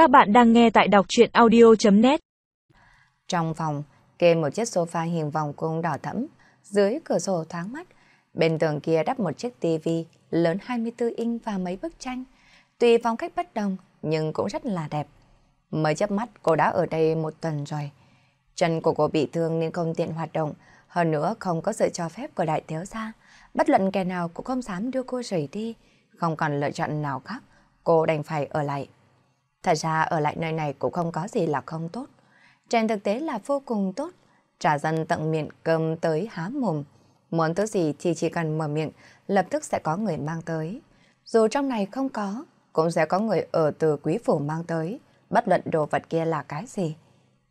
Các bạn đang nghe tại đọc truyện audio.net Trong phòng, kê một chiếc sofa hình vòng cung đỏ thẫm, dưới cửa sổ thoáng mắt. Bên tường kia đắp một chiếc tivi lớn 24 inch và mấy bức tranh. Tuy phong cách bất đồng, nhưng cũng rất là đẹp. Mới chớp mắt cô đã ở đây một tuần rồi. Chân của cô bị thương nên không tiện hoạt động, hơn nữa không có sự cho phép của đại thiếu gia. Bất luận kẻ nào cũng không dám đưa cô rời đi, không còn lựa chọn nào khác, cô đành phải ở lại. Thật ra ở lại nơi này cũng không có gì là không tốt. Trên thực tế là vô cùng tốt. Trả dân tận miệng cơm tới há mồm. Muốn thứ gì thì chỉ cần mở miệng, lập tức sẽ có người mang tới. Dù trong này không có, cũng sẽ có người ở từ quý phủ mang tới, bất luận đồ vật kia là cái gì.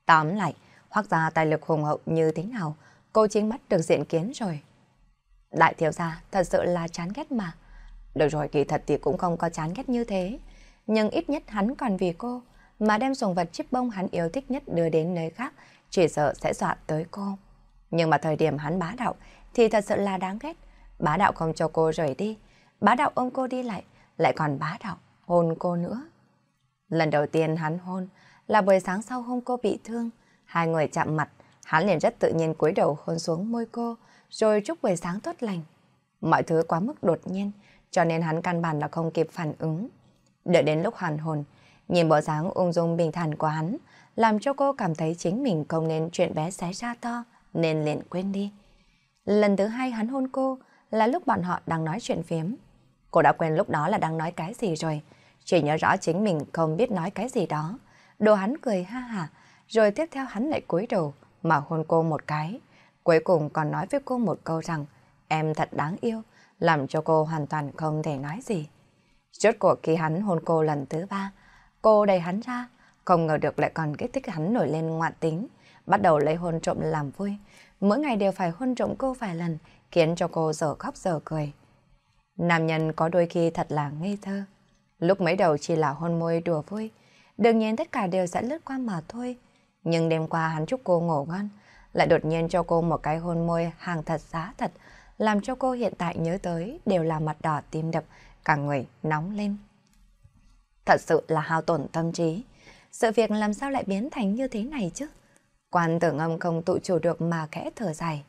Tóm lại, hoặc ra tài lực hùng hậu như thế nào, cô chính mắt được diện kiến rồi. Đại thiếu gia thật sự là chán ghét mà. Được rồi kỳ thật thì cũng không có chán ghét như thế. Nhưng ít nhất hắn còn vì cô mà đem sùng vật chip bông hắn yêu thích nhất đưa đến nơi khác chỉ sợ sẽ dọa tới cô. Nhưng mà thời điểm hắn bá đạo thì thật sự là đáng ghét. Bá đạo không cho cô rời đi. Bá đạo ôm cô đi lại, lại còn bá đạo hôn cô nữa. Lần đầu tiên hắn hôn là buổi sáng sau hôm cô bị thương. Hai người chạm mặt, hắn liền rất tự nhiên cúi đầu hôn xuống môi cô, rồi chúc buổi sáng tốt lành. Mọi thứ quá mức đột nhiên, cho nên hắn căn bản là không kịp phản ứng. Đợi đến lúc hoàn hồn, nhìn bộ dáng ung dung bình thản của hắn, làm cho cô cảm thấy chính mình không nên chuyện bé xé ra to, nên liền quên đi. Lần thứ hai hắn hôn cô là lúc bọn họ đang nói chuyện phiếm. Cô đã quên lúc đó là đang nói cái gì rồi, chỉ nhớ rõ chính mình không biết nói cái gì đó. Đồ hắn cười ha hả, rồi tiếp theo hắn lại cúi đầu mà hôn cô một cái. Cuối cùng còn nói với cô một câu rằng em thật đáng yêu, làm cho cô hoàn toàn không thể nói gì. Rốt cuộc khi hắn hôn cô lần thứ ba, cô đẩy hắn ra, không ngờ được lại còn kích thích hắn nổi lên ngoạn tính, bắt đầu lấy hôn trộm làm vui. Mỗi ngày đều phải hôn trộm cô vài lần, khiến cho cô giờ khóc giờ cười. Nam nhân có đôi khi thật là ngây thơ. Lúc mấy đầu chỉ là hôn môi đùa vui, đương nhiên tất cả đều sẽ lướt qua mà thôi. Nhưng đêm qua hắn chúc cô ngủ ngon, lại đột nhiên cho cô một cái hôn môi hàng thật giá thật, làm cho cô hiện tại nhớ tới đều là mặt đỏ tim đập, cả người nóng lên. Thật sự là hao tổn tâm trí. Sự việc làm sao lại biến thành như thế này chứ? Quan tưởng âm không tự chủ được mà khẽ thở dài.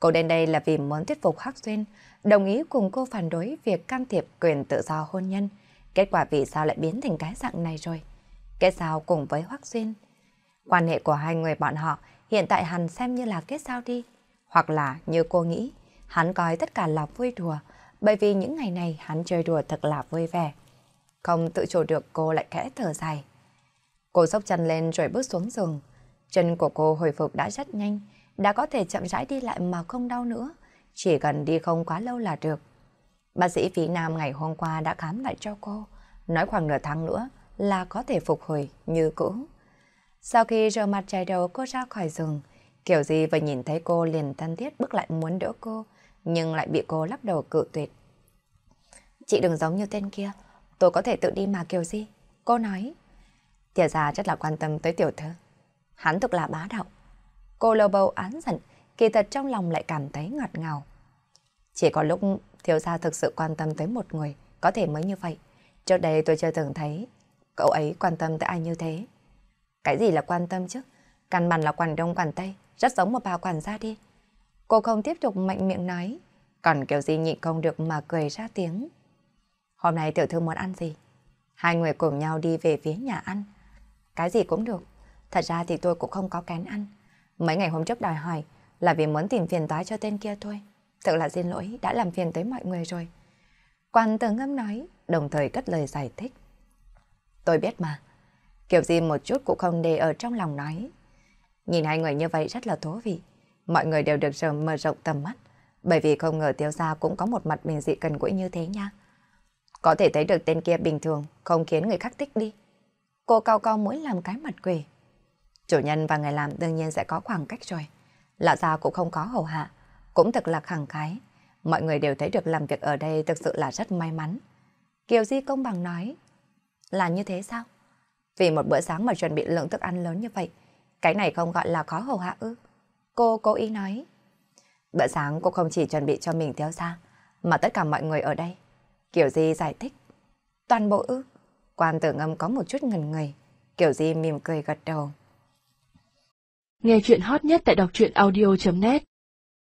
Cô đến đây là vì muốn thuyết phục Hắc Xuyên, đồng ý cùng cô phản đối việc can thiệp quyền tự do hôn nhân. Kết quả vì sao lại biến thành cái dạng này rồi? Kết giao cùng với Hoắc Xuyên. Quan hệ của hai người bọn họ hiện tại hẳn xem như là kết giao đi. Hoặc là như cô nghĩ, hắn coi tất cả là vui đùa, bởi vì những ngày này hắn chơi đùa thật là vui vẻ. Không tự chủ được cô lại khẽ thở dài. Cô sốc chân lên rồi bước xuống giường. Chân của cô hồi phục đã rất nhanh, đã có thể chậm rãi đi lại mà không đau nữa. Chỉ cần đi không quá lâu là được. Bác sĩ Phí Nam ngày hôm qua đã khám lại cho cô, nói khoảng nửa tháng nữa là có thể phục hồi như cũ. Sau khi rửa mặt chải đầu cô ra khỏi giường, kiểu gì vừa nhìn thấy cô liền thân thiết bước lại muốn đỡ cô, nhưng lại bị cô lắc đầu cự tuyệt. Chị đừng giống như tên kia, tôi có thể tự đi mà kiểu gì? Cô nói. Tiểu gia rất là quan tâm tới tiểu thư. Hắn thực là bá đạo. Cô lầu bầu án giận, kỳ thật trong lòng lại cảm thấy ngọt ngào. Chỉ có lúc thiếu gia thực sự quan tâm tới một người, có thể mới như vậy. Trước đây tôi chưa từng thấy cậu ấy quan tâm tới ai như thế. Cái gì là quan tâm chứ? Căn bản là quản đông quản tây, rất giống một bà quản gia đi. Cô không tiếp tục mạnh miệng nói, còn kiểu gì nhịn không được mà cười ra tiếng. Hôm nay tiểu thư muốn ăn gì? Hai người cùng nhau đi về phía nhà ăn. Cái gì cũng được. Thật ra thì tôi cũng không có kén ăn. Mấy ngày hôm trước đòi hỏi là vì muốn tìm phiền toái cho tên kia thôi. Thật là xin lỗi, đã làm phiền tới mọi người rồi. Quan tử ngâm nói, đồng thời cất lời giải thích. Tôi biết mà. Kiểu gì một chút cũng không để ở trong lòng nói. Nhìn hai người như vậy rất là thú vị. Mọi người đều được rộng mở rộng tầm mắt. Bởi vì không ngờ tiêu gia cũng có một mặt bình dị cần gũi như thế nha. Có thể thấy được tên kia bình thường, không khiến người khác thích đi. Cô cao cao mũi làm cái mặt quỷ. Chủ nhân và người làm đương nhiên sẽ có khoảng cách rồi. Lão gia cũng không có hầu hạ, cũng thật là khẳng khái. Mọi người đều thấy được làm việc ở đây thực sự là rất may mắn. Kiều Di công bằng nói, là như thế sao? Vì một bữa sáng mà chuẩn bị lượng thức ăn lớn như vậy, cái này không gọi là khó hầu hạ ư? Cô cố ý nói. Bữa sáng cô không chỉ chuẩn bị cho mình theo ra, mà tất cả mọi người ở đây. Kiểu gì giải thích? Toàn bộ ư? Quan tử ngâm có một chút ngần người, Kiểu Di mỉm cười gật đầu. Nghe chuyện hot nhất tại đọc truyện audio.net